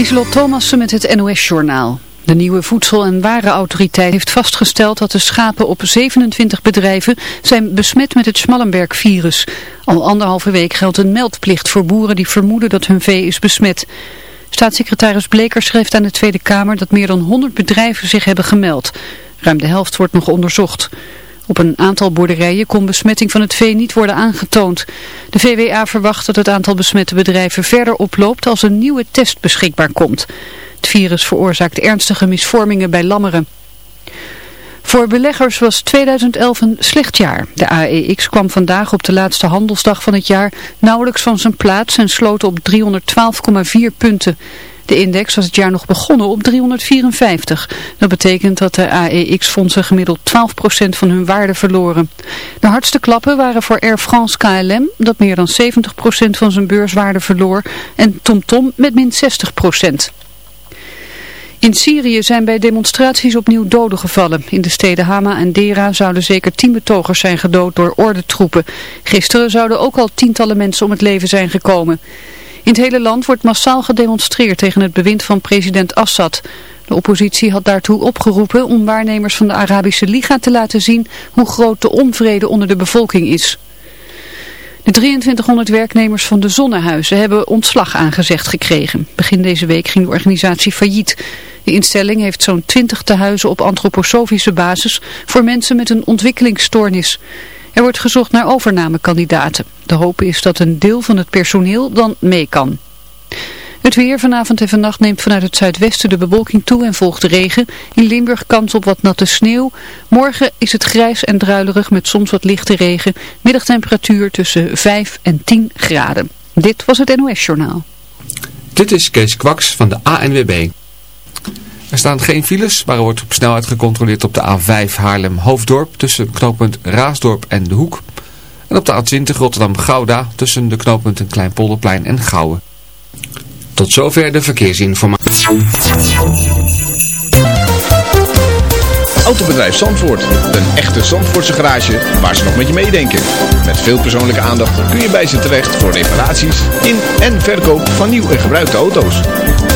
Lieselot Thomassen met het NOS-journaal. De nieuwe Voedsel- en Warenautoriteit heeft vastgesteld dat de schapen op 27 bedrijven zijn besmet met het Schmallenberg-virus. Al anderhalve week geldt een meldplicht voor boeren die vermoeden dat hun vee is besmet. Staatssecretaris Bleker schreef aan de Tweede Kamer dat meer dan 100 bedrijven zich hebben gemeld. Ruim de helft wordt nog onderzocht. Op een aantal boerderijen kon besmetting van het vee niet worden aangetoond. De VWA verwacht dat het aantal besmette bedrijven verder oploopt als een nieuwe test beschikbaar komt. Het virus veroorzaakt ernstige misvormingen bij lammeren. Voor beleggers was 2011 een slecht jaar. De AEX kwam vandaag op de laatste handelsdag van het jaar nauwelijks van zijn plaats en sloot op 312,4 punten. De index was het jaar nog begonnen op 354. Dat betekent dat de AEX-fondsen gemiddeld 12% van hun waarde verloren. De hardste klappen waren voor Air France KLM, dat meer dan 70% van zijn beurswaarde verloor, en TomTom met min 60%. In Syrië zijn bij demonstraties opnieuw doden gevallen. In de steden Hama en Dera zouden zeker tien betogers zijn gedood door ordentroepen. Gisteren zouden ook al tientallen mensen om het leven zijn gekomen. In het hele land wordt massaal gedemonstreerd tegen het bewind van president Assad. De oppositie had daartoe opgeroepen om waarnemers van de Arabische Liga te laten zien hoe groot de onvrede onder de bevolking is. De 2300 werknemers van de Zonnehuizen hebben ontslag aangezegd gekregen. Begin deze week ging de organisatie failliet. De instelling heeft zo'n 20 tehuizen op antroposofische basis voor mensen met een ontwikkelingsstoornis. Er wordt gezocht naar overnamekandidaten. De hoop is dat een deel van het personeel dan mee kan. Het weer vanavond en vannacht neemt vanuit het zuidwesten de bewolking toe en volgt regen. In Limburg kans op wat natte sneeuw. Morgen is het grijs en druilerig met soms wat lichte regen. Middagtemperatuur tussen 5 en 10 graden. Dit was het NOS Journaal. Dit is Kees Kwaks van de ANWB. Er staan geen files, maar er wordt op snelheid gecontroleerd op de A5 Haarlem-Hoofddorp tussen knooppunt Raasdorp en De Hoek. En op de A20 Rotterdam-Gouda tussen de knooppunten Kleinpolderplein en Gouwen. Tot zover de verkeersinformatie. Autobedrijf Zandvoort. Een echte Zandvoortse garage waar ze nog met je meedenken. Met veel persoonlijke aandacht kun je bij ze terecht voor reparaties in en verkoop van nieuw en gebruikte auto's.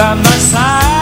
By my side.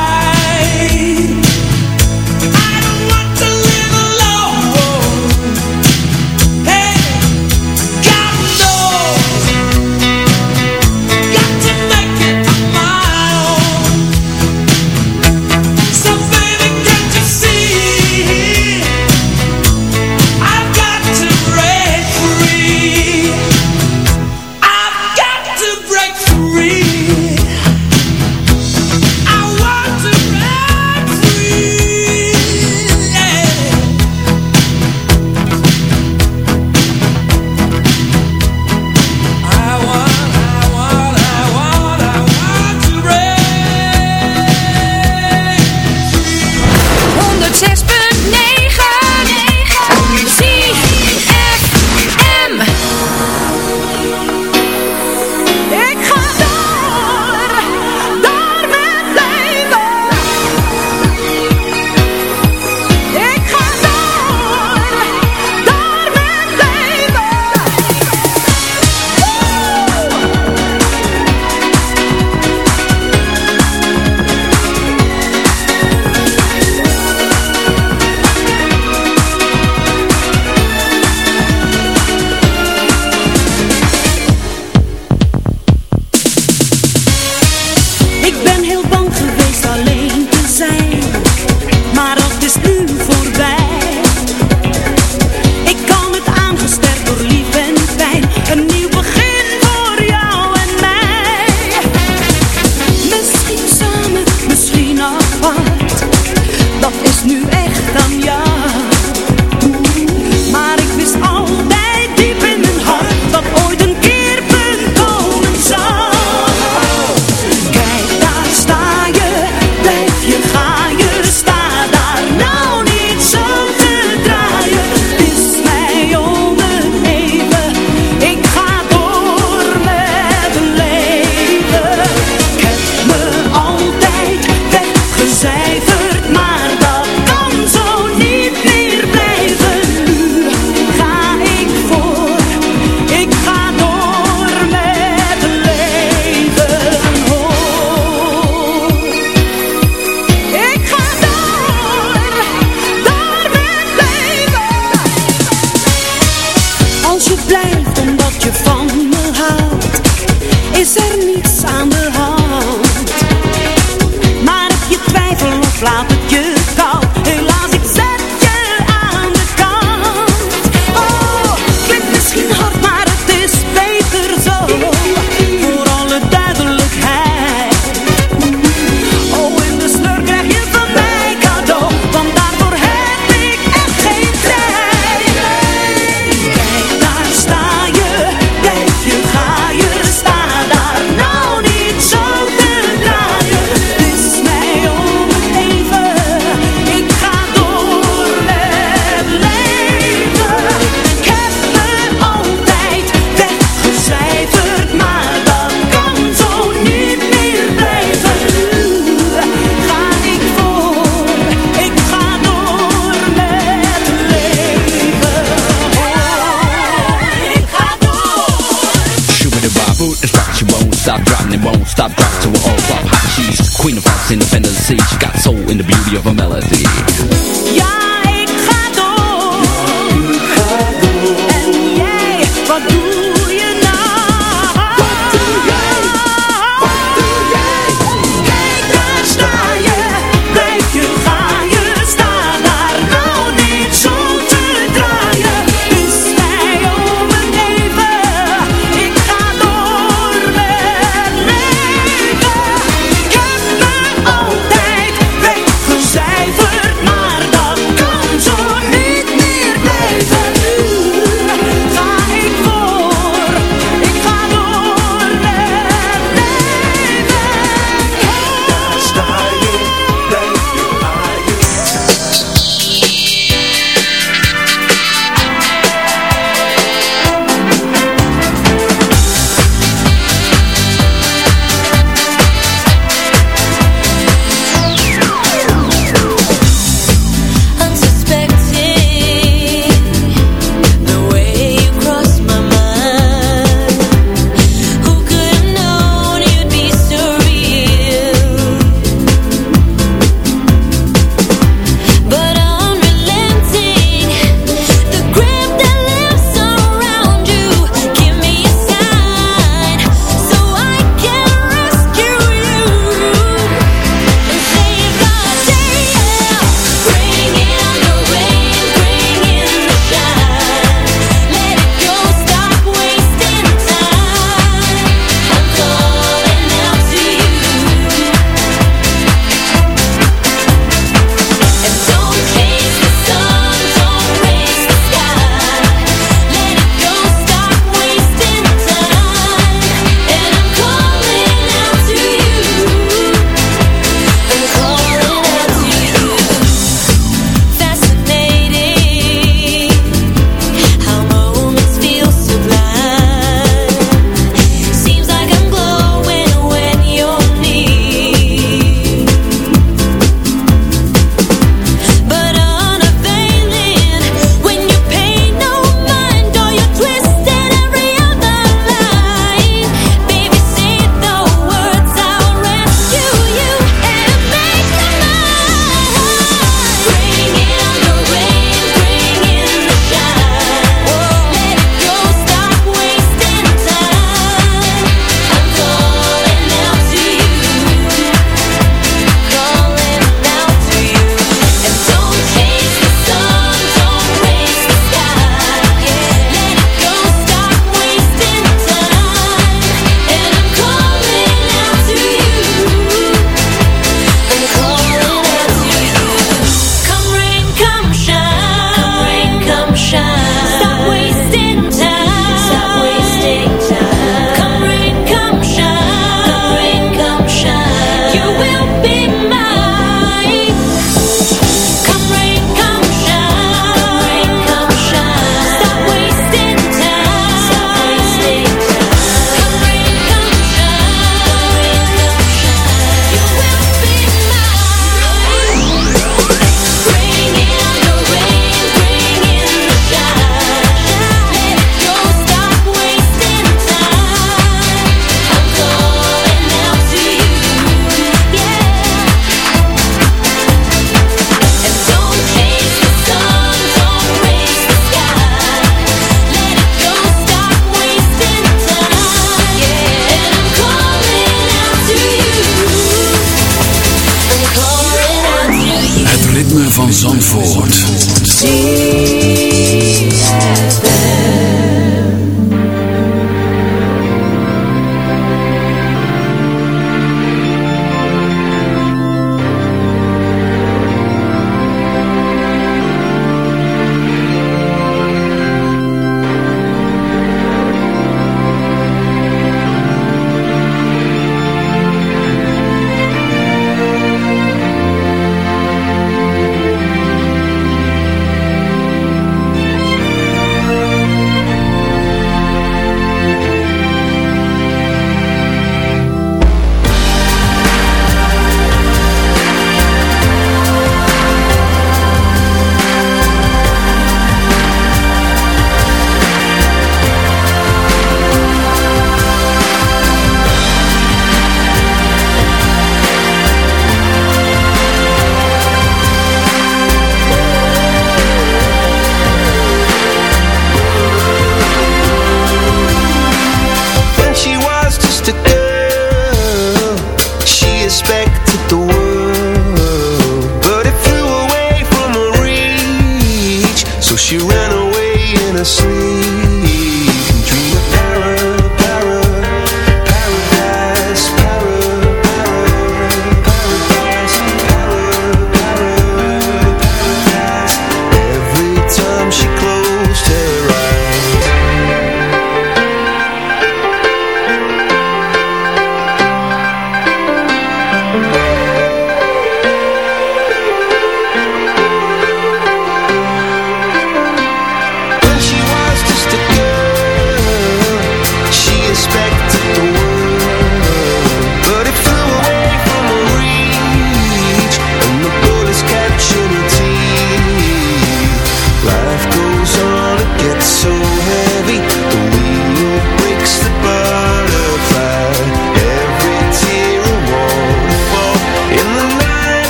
in the She got soul in the beauty of a melody.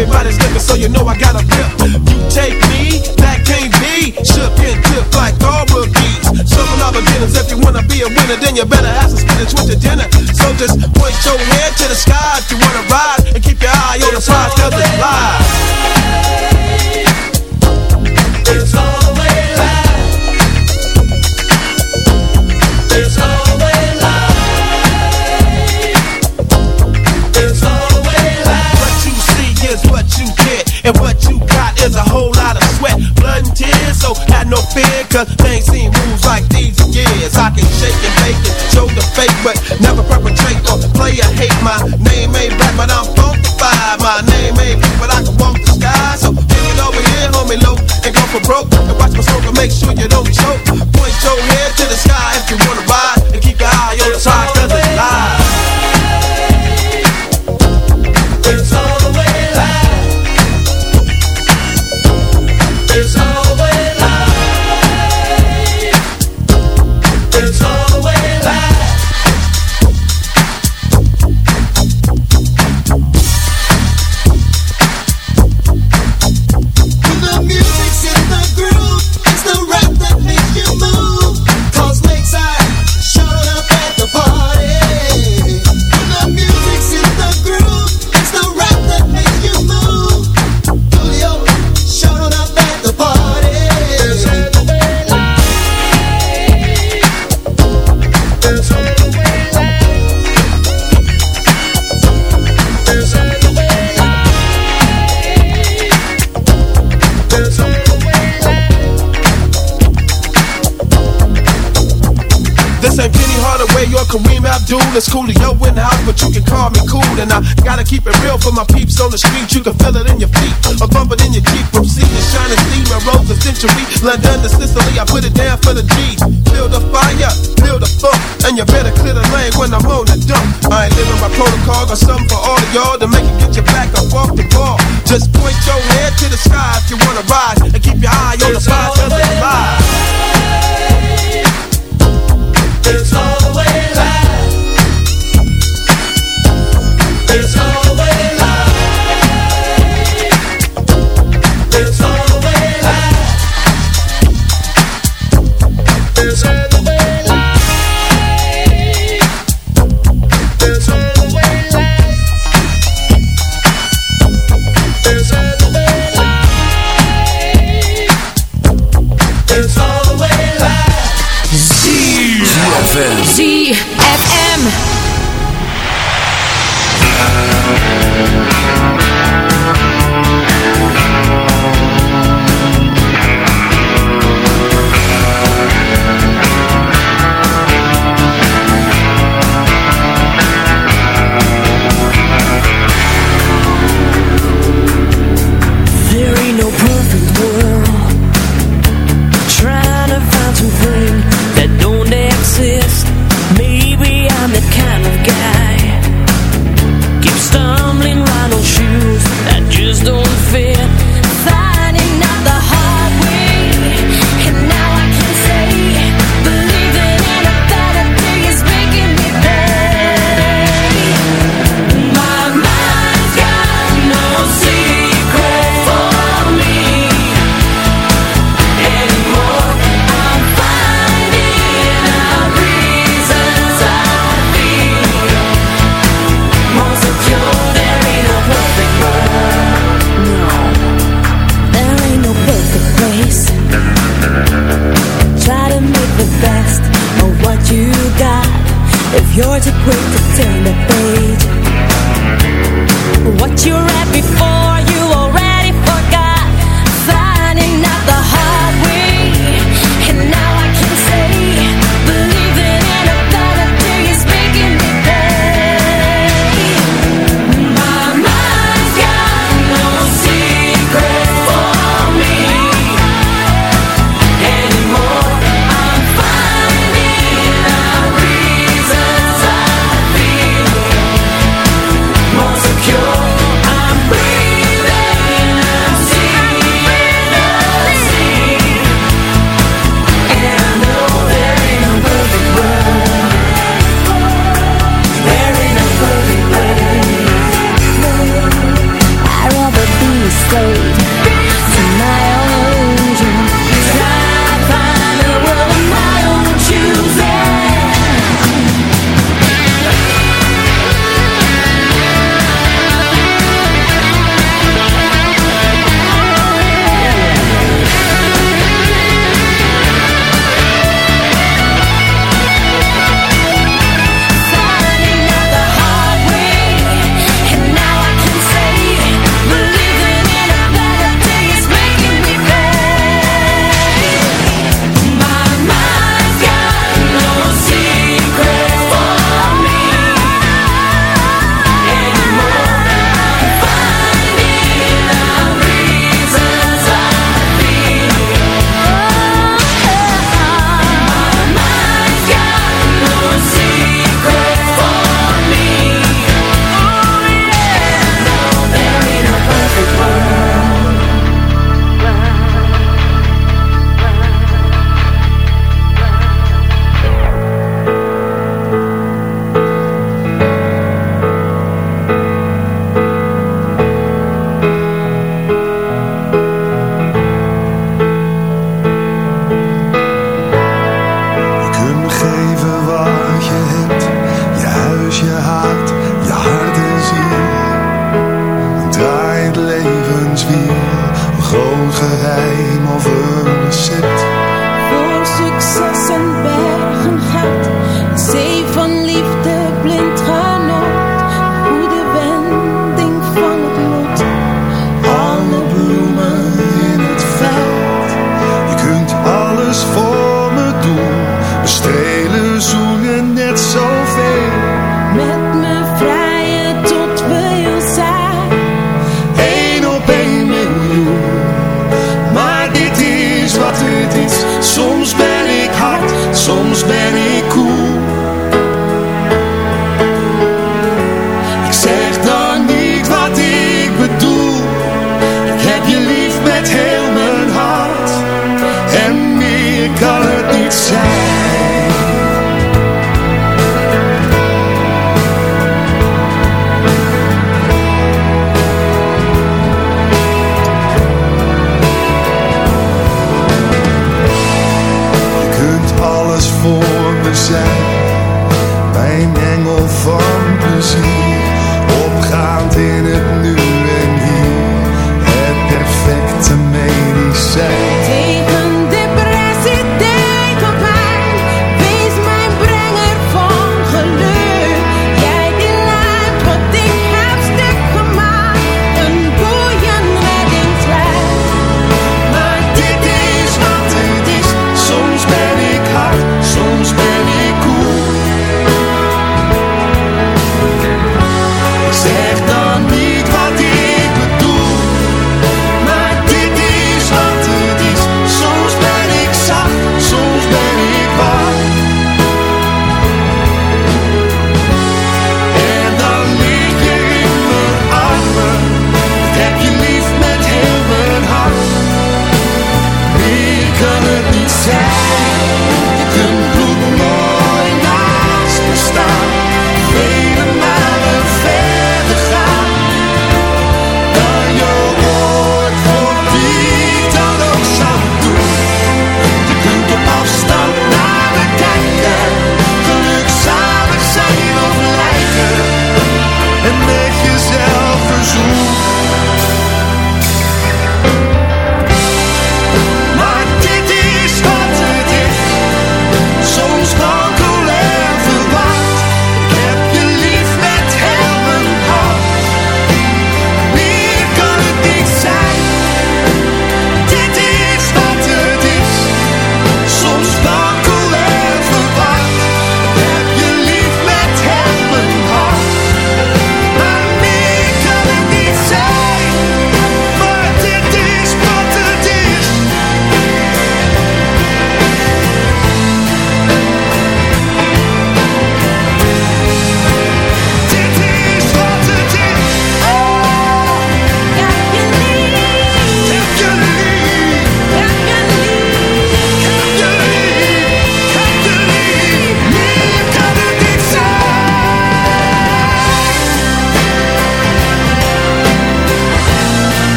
Everybody's looking, so you know I got a grip. You take me, that can't be. Shook and tipped like all rookies. Serving all the dinners. If you wanna be a winner, then you better have some spinach with your dinner. So just point your head to the sky if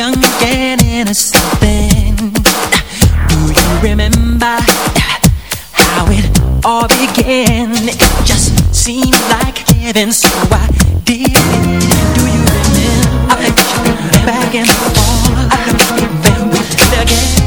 young and innocent then Do you remember how it all began? It just seemed like heaven, so I did it Do you remember? I let you back and forth I let you back and again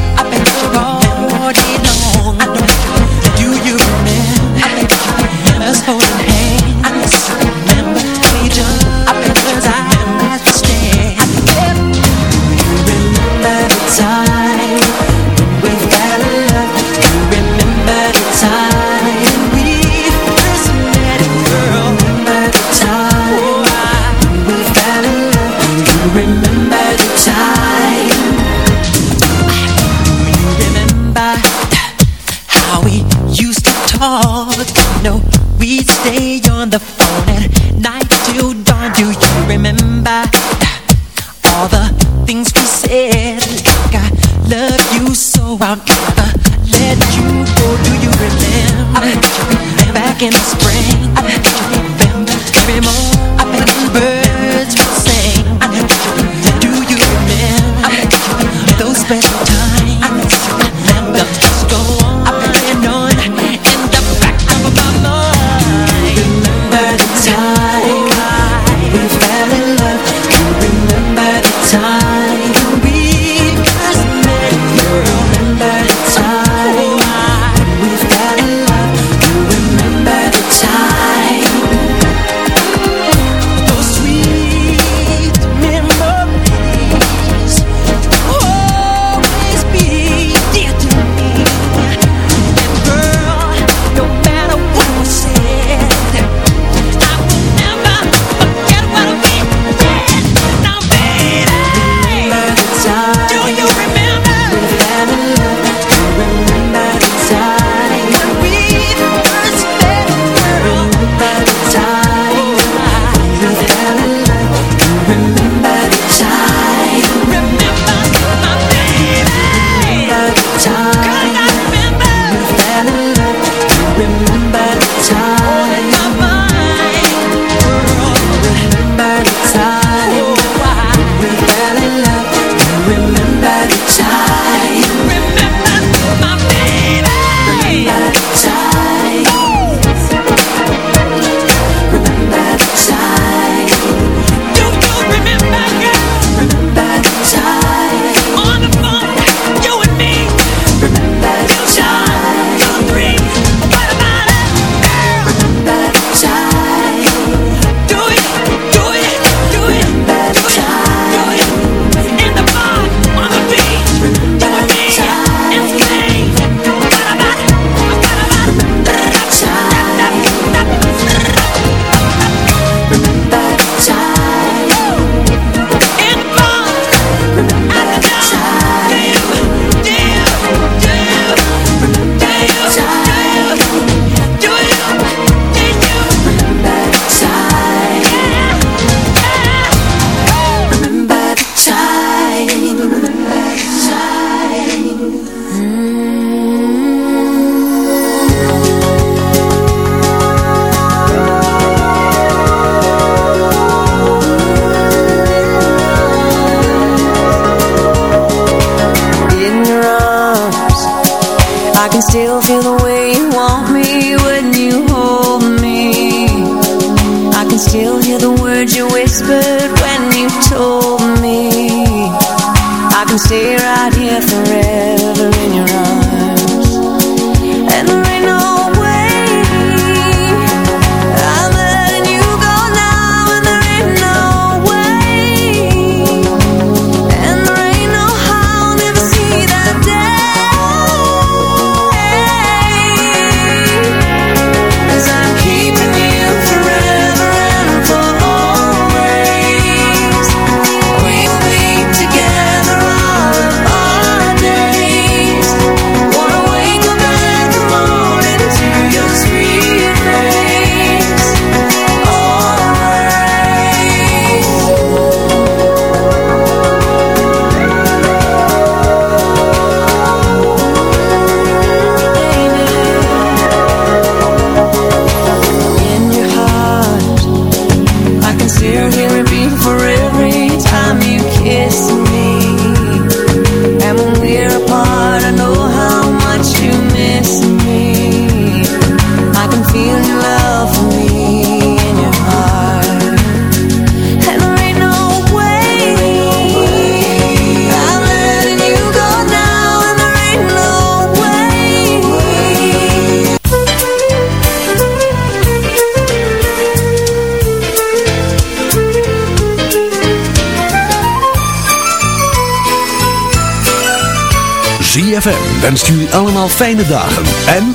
fijne dagen. En...